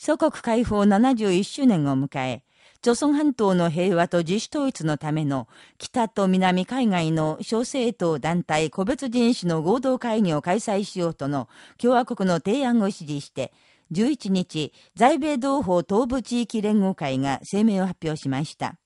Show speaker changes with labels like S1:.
S1: 祖国解放71周年を迎え、朝鮮半島の平和と自主統一のための北と南海外の小政党団体個別人種の合同会議を開催しようとの共和国の提案を支持して、11日、在米同胞東部地域連合会が声明を発表しました。